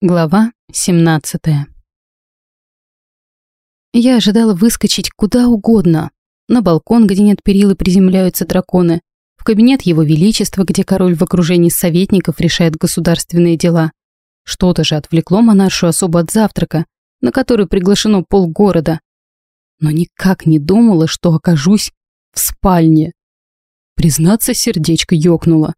Глава 17 Я ожидала выскочить куда угодно. На балкон, где нет перил и приземляются драконы, в кабинет Его Величества, где король в окружении советников решает государственные дела. Что-то же отвлекло монаршу особо от завтрака, на который приглашено полгорода. Но никак не думала, что окажусь в спальне. Признаться, сердечко ёкнуло.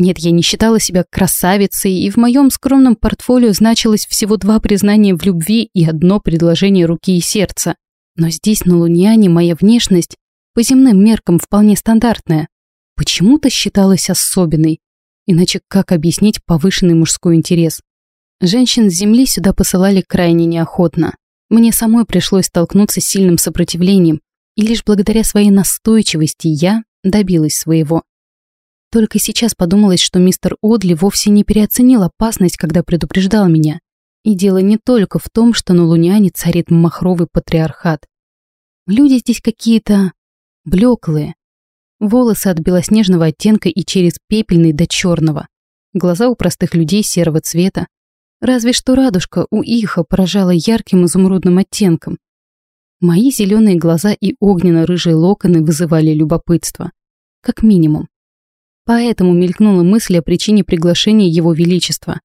Нет, я не считала себя красавицей, и в моем скромном портфолио значилось всего два признания в любви и одно предложение руки и сердца. Но здесь, на Луниане, моя внешность по земным меркам вполне стандартная. Почему-то считалась особенной. Иначе как объяснить повышенный мужской интерес? Женщин с Земли сюда посылали крайне неохотно. Мне самой пришлось столкнуться с сильным сопротивлением, и лишь благодаря своей настойчивости я добилась своего. Только сейчас подумалось, что мистер Одли вовсе не переоценил опасность, когда предупреждал меня. И дело не только в том, что на Луняне царит махровый патриархат. Люди здесь какие-то блеклые. Волосы от белоснежного оттенка и через пепельный до черного. Глаза у простых людей серого цвета. Разве что радужка у иха поражала ярким изумрудным оттенком. Мои зеленые глаза и огненно-рыжие локоны вызывали любопытство. Как минимум. Поэтому мелькнула мысль о причине приглашения Его Величества.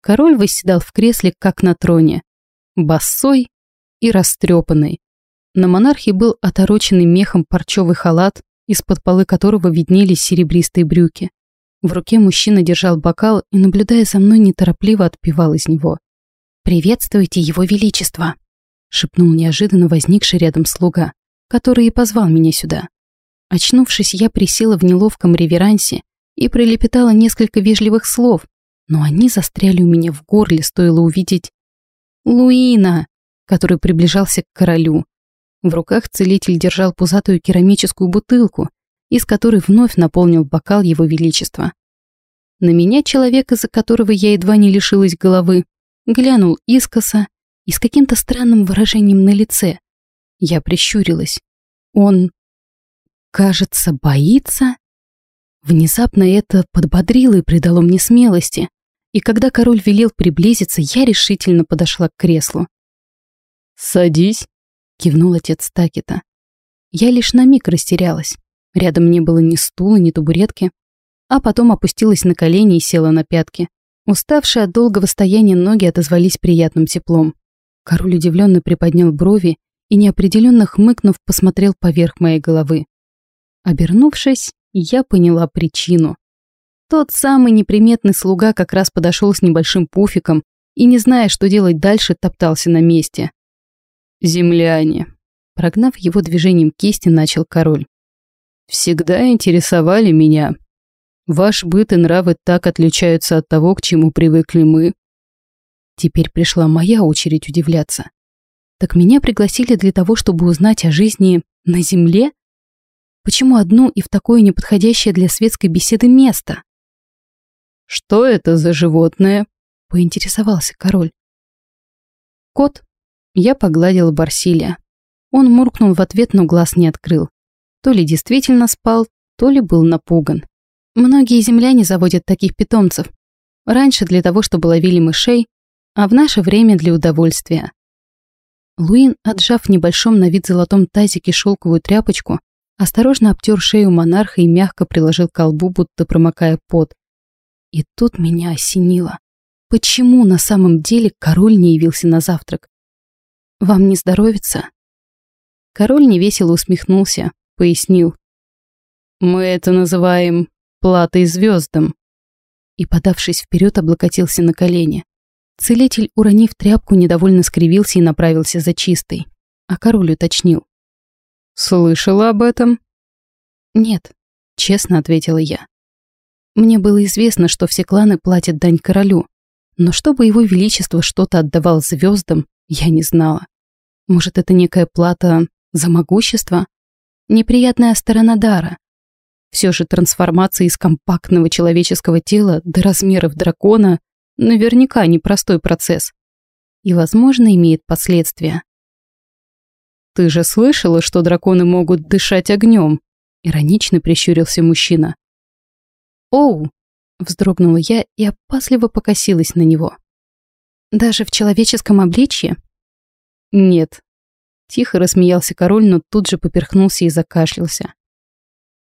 Король восседал в кресле, как на троне, босой и растрепанный. На монархе был отороченный мехом парчевый халат, из-под полы которого виднелись серебристые брюки. В руке мужчина держал бокал и, наблюдая за мной, неторопливо отпивал из него. «Приветствуйте, Его Величество!» — шепнул неожиданно возникший рядом слуга, который и позвал меня сюда. Очнувшись, я присела в неловком реверансе и пролепетала несколько вежливых слов, но они застряли у меня в горле, стоило увидеть Луина, который приближался к королю. В руках целитель держал пузатую керамическую бутылку, из которой вновь наполнил бокал его величества. На меня человек, из-за которого я едва не лишилась головы, глянул искоса и с каким-то странным выражением на лице. Я прищурилась. Он кажется, боится? Внезапно это подбодрило и придало мне смелости, и когда король велел приблизиться, я решительно подошла к креслу. «Садись», — кивнул отец Такета. Я лишь на миг растерялась. Рядом не было ни стула, ни табуретки, а потом опустилась на колени и села на пятки. Уставшие от долгого стояния ноги отозвались приятным теплом. Король удивленно приподнял брови и, неопределенно хмыкнув, посмотрел поверх моей головы. Обернувшись, я поняла причину. Тот самый неприметный слуга как раз подошел с небольшим пуфиком и, не зная, что делать дальше, топтался на месте. «Земляне», прогнав его движением кисти, начал король. «Всегда интересовали меня. Ваш быт и нравы так отличаются от того, к чему привыкли мы». Теперь пришла моя очередь удивляться. Так меня пригласили для того, чтобы узнать о жизни на Земле? Почему одну и в такое неподходящее для светской беседы место? «Что это за животное?» — поинтересовался король. «Кот». Я погладила Барсилия. Он муркнул в ответ, но глаз не открыл. То ли действительно спал, то ли был напуган. Многие земляне заводят таких питомцев. Раньше для того, чтобы ловили мышей, а в наше время для удовольствия. Луин, отжав в небольшом на вид золотом тазике шелковую тряпочку, осторожно обтер шею монарха и мягко приложил к колбу, будто промокая пот. И тут меня осенило. Почему на самом деле король не явился на завтрак? Вам не здоровится? Король невесело усмехнулся, пояснил. Мы это называем платой звездам. И, подавшись вперед, облокотился на колени. Целитель, уронив тряпку, недовольно скривился и направился за чистой. А король уточнил. «Слышала об этом?» «Нет», — честно ответила я. Мне было известно, что все кланы платят дань королю, но чтобы его величество что-то отдавал звездам, я не знала. Может, это некая плата за могущество? Неприятная сторона дара. Все же трансформация из компактного человеческого тела до размеров дракона наверняка непростой процесс. И, возможно, имеет последствия. «Ты же слышала, что драконы могут дышать огнем?» Иронично прищурился мужчина. «Оу!» — вздрогнула я и опасливо покосилась на него. Даже в человеческом обличье? Нет. Тихо рассмеялся король, но тут же поперхнулся и закашлялся.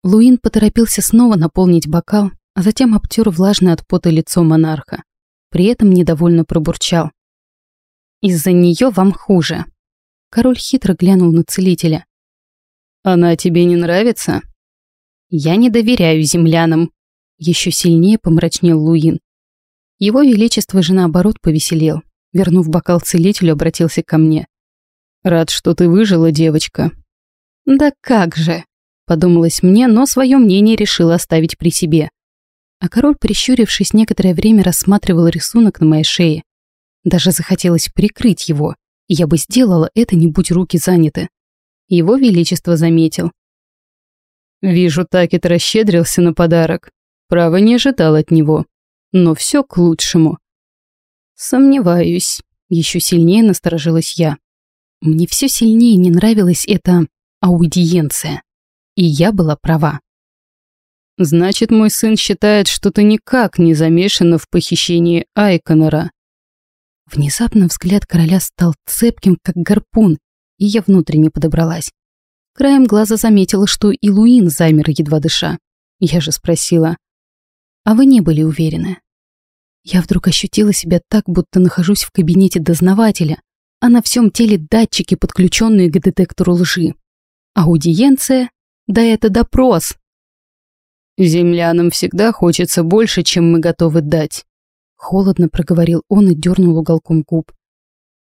Луин поторопился снова наполнить бокал, а затем обтер влажное от пота лицо монарха. При этом недовольно пробурчал. «Из-за нее вам хуже». Король хитро глянул на целителя. «Она тебе не нравится?» «Я не доверяю землянам», — еще сильнее помрачнел Луин. Его Величество же наоборот повеселел. Вернув бокал целителю, обратился ко мне. «Рад, что ты выжила, девочка». «Да как же!» — подумалось мне, но свое мнение решила оставить при себе. А король, прищурившись, некоторое время рассматривал рисунок на моей шее. Даже захотелось прикрыть его, я бы сделала это, не будь руки заняты. Его Величество заметил. «Вижу, Такет расщедрился на подарок. Право не ожидал от него но все к лучшему. Сомневаюсь, еще сильнее насторожилась я. Мне все сильнее не нравилась эта аудиенция. И я была права. Значит, мой сын считает, что ты никак не замешана в похищении Айконора. Внезапно взгляд короля стал цепким, как гарпун, и я внутренне подобралась. Краем глаза заметила, что и Луин замер, едва дыша. Я же спросила, «А вы не были уверены?» Я вдруг ощутила себя так, будто нахожусь в кабинете дознавателя, а на всем теле датчики, подключенные к детектору лжи. Аудиенция? Да это допрос. «Землянам всегда хочется больше, чем мы готовы дать», — холодно проговорил он и дернул уголком губ.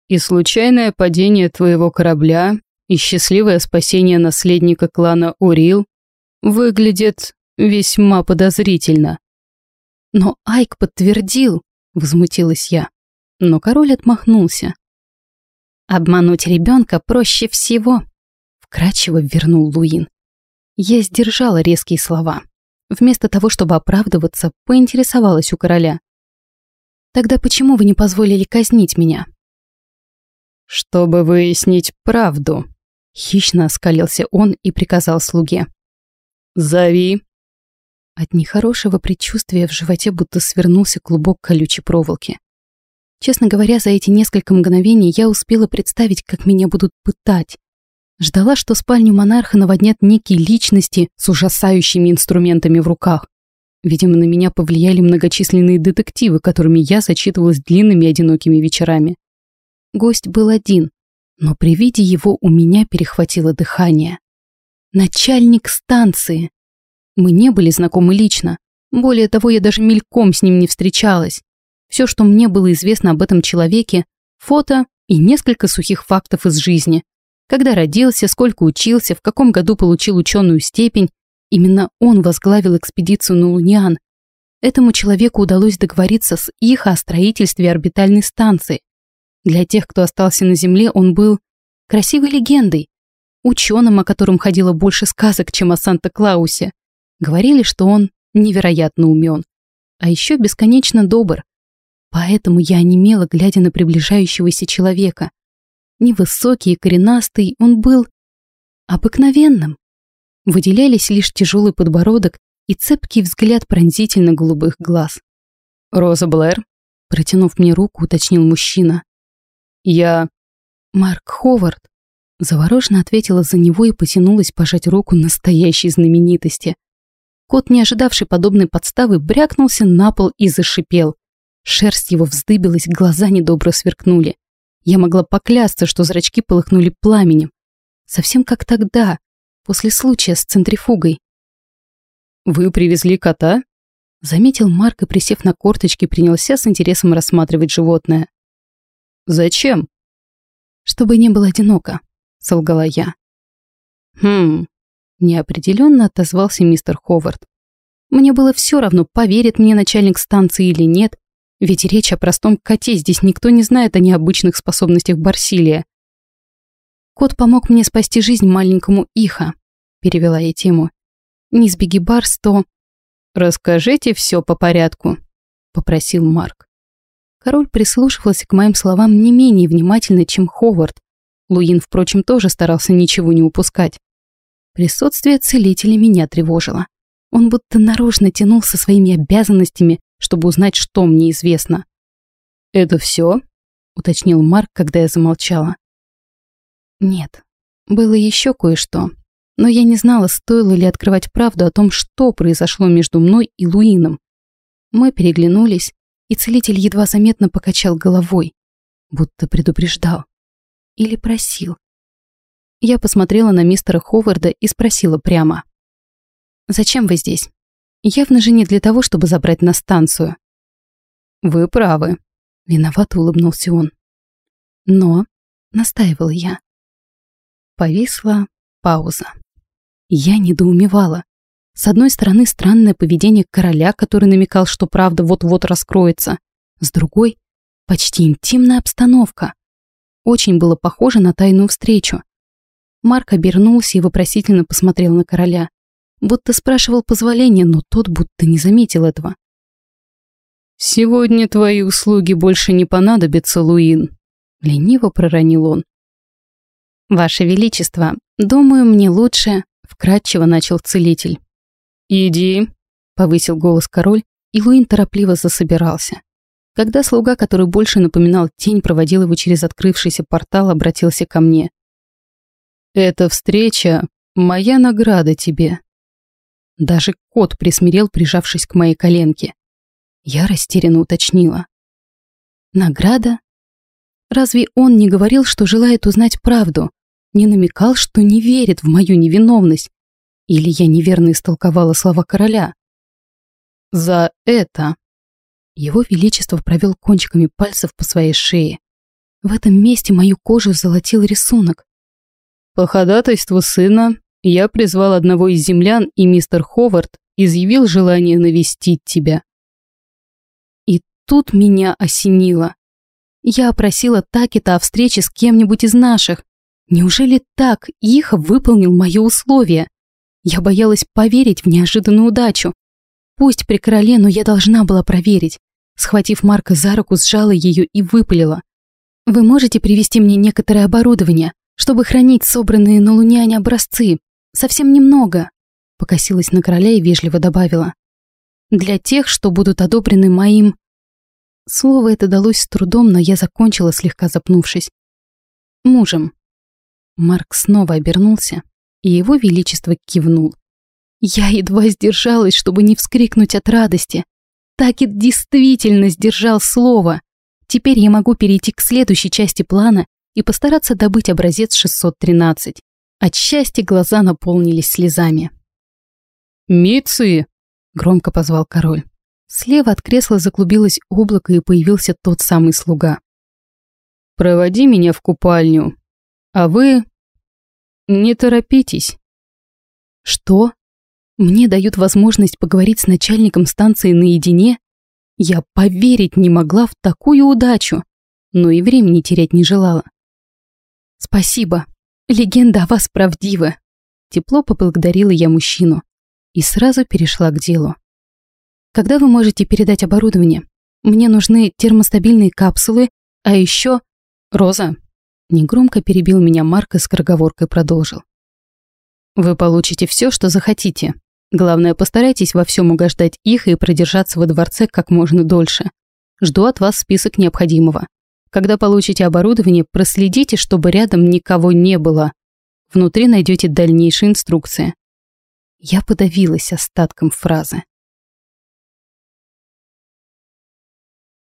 «И случайное падение твоего корабля, и счастливое спасение наследника клана Урил выглядят весьма подозрительно. «Но Айк подтвердил», — возмутилась я. Но король отмахнулся. «Обмануть ребенка проще всего», — вкрадчиво вернул Луин. Я сдержала резкие слова. Вместо того, чтобы оправдываться, поинтересовалась у короля. «Тогда почему вы не позволили казнить меня?» «Чтобы выяснить правду», — хищно оскалился он и приказал слуге. «Зови от нехорошего предчувствия в животе будто свернулся клубок колючей проволоки. Честно говоря, за эти несколько мгновений я успела представить, как меня будут пытать. Ждала, что спальню монарха наводнят некие личности с ужасающими инструментами в руках. Видимо, на меня повлияли многочисленные детективы, которыми я зачитывалась длинными одинокими вечерами. Гость был один, но при виде его у меня перехватило дыхание. Начальник станции. Мы не были знакомы лично. Более того, я даже мельком с ним не встречалась. Все, что мне было известно об этом человеке, фото и несколько сухих фактов из жизни. Когда родился, сколько учился, в каком году получил ученую степень, именно он возглавил экспедицию на Луниан. Этому человеку удалось договориться с их о строительстве орбитальной станции. Для тех, кто остался на Земле, он был красивой легендой, ученым, о котором ходило больше сказок, чем о Санта-Клаусе. Говорили, что он невероятно умен, а еще бесконечно добр. Поэтому я онемела, глядя на приближающегося человека. Невысокий и коренастый, он был обыкновенным. Выделялись лишь тяжелый подбородок и цепкий взгляд пронзительно голубых глаз. «Роза Блэр?» Протянув мне руку, уточнил мужчина. «Я...» «Марк Ховард», Завороженно ответила за него и потянулась пожать руку настоящей знаменитости. Кот, не ожидавший подобной подставы, брякнулся на пол и зашипел. Шерсть его вздыбилась, глаза недобро сверкнули. Я могла поклясться, что зрачки полыхнули пламенем. Совсем как тогда, после случая с центрифугой. «Вы привезли кота?» Заметил Марк и, присев на корточки, принялся с интересом рассматривать животное. «Зачем?» «Чтобы не было одиноко», — солгала я. «Хм, Неопределенно отозвался мистер Ховард. Мне было все равно, поверит мне начальник станции или нет, ведь речь о простом коте, здесь никто не знает о необычных способностях Барсилия. Кот помог мне спасти жизнь маленькому Иха, перевела я тему. Не сбеги, Барс, то... Расскажите все по порядку, попросил Марк. Король прислушивался к моим словам не менее внимательно, чем Ховард. Луин, впрочем, тоже старался ничего не упускать. Присутствие целителя меня тревожило. Он будто нарочно тянул со своими обязанностями, чтобы узнать, что мне известно. «Это все?» уточнил Марк, когда я замолчала. Нет, было еще кое-что, но я не знала, стоило ли открывать правду о том, что произошло между мной и Луином. Мы переглянулись, и целитель едва заметно покачал головой, будто предупреждал. Или просил. Я посмотрела на мистера Ховарда и спросила прямо. «Зачем вы здесь? Явно же не для того, чтобы забрать на станцию». «Вы правы», — виновато улыбнулся он. «Но», — настаивала я. Повисла пауза. Я недоумевала. С одной стороны, странное поведение короля, который намекал, что правда вот-вот раскроется. С другой — почти интимная обстановка. Очень было похоже на тайную встречу. Марк обернулся и вопросительно посмотрел на короля. Будто спрашивал позволения, но тот будто не заметил этого. «Сегодня твои услуги больше не понадобятся, Луин», — лениво проронил он. «Ваше Величество, думаю, мне лучше...» — вкратчиво начал целитель. «Иди», — повысил голос король, и Луин торопливо засобирался. Когда слуга, который больше напоминал тень, проводил его через открывшийся портал, обратился ко мне. «Эта встреча — моя награда тебе». Даже кот присмирел, прижавшись к моей коленке. Я растерянно уточнила. «Награда? Разве он не говорил, что желает узнать правду? Не намекал, что не верит в мою невиновность? Или я неверно истолковала слова короля? За это. Его Величество провел кончиками пальцев по своей шее. В этом месте мою кожу золотил рисунок. По ходатайству сына я призвал одного из землян, и мистер Ховард изъявил желание навестить тебя. И тут меня осенило. Я просила Такета о встрече с кем-нибудь из наших. Неужели так Иха выполнил мое условие? Я боялась поверить в неожиданную удачу. Пусть при короле, но я должна была проверить. Схватив Марка за руку, сжала ее и выпалила. «Вы можете привезти мне некоторое оборудование, чтобы хранить собранные на Луняне образцы? Совсем немного», — покосилась на короля и вежливо добавила. «Для тех, что будут одобрены моим...» Слово это далось с трудом, но я закончила, слегка запнувшись. «Мужем». Марк снова обернулся, и его величество кивнул. Я едва сдержалась, чтобы не вскрикнуть от радости. Такет действительно сдержал слово. Теперь я могу перейти к следующей части плана и постараться добыть образец 613. От счастья глаза наполнились слезами. «Митцы!» — громко позвал король. Слева от кресла заклубилось облако и появился тот самый слуга. «Проводи меня в купальню, а вы не торопитесь. Что? Мне дают возможность поговорить с начальником станции наедине? Я поверить не могла в такую удачу, но и времени терять не желала. Спасибо. Легенда о вас правдива. Тепло поблагодарила я мужчину и сразу перешла к делу. Когда вы можете передать оборудование? Мне нужны термостабильные капсулы, а еще... Роза, Негромко перебил меня Марк и скороговоркой продолжил. «Вы получите все, что захотите. Главное, постарайтесь во всем угождать их и продержаться во дворце как можно дольше. Жду от вас список необходимого. Когда получите оборудование, проследите, чтобы рядом никого не было. Внутри найдете дальнейшие инструкции». Я подавилась остатком фразы.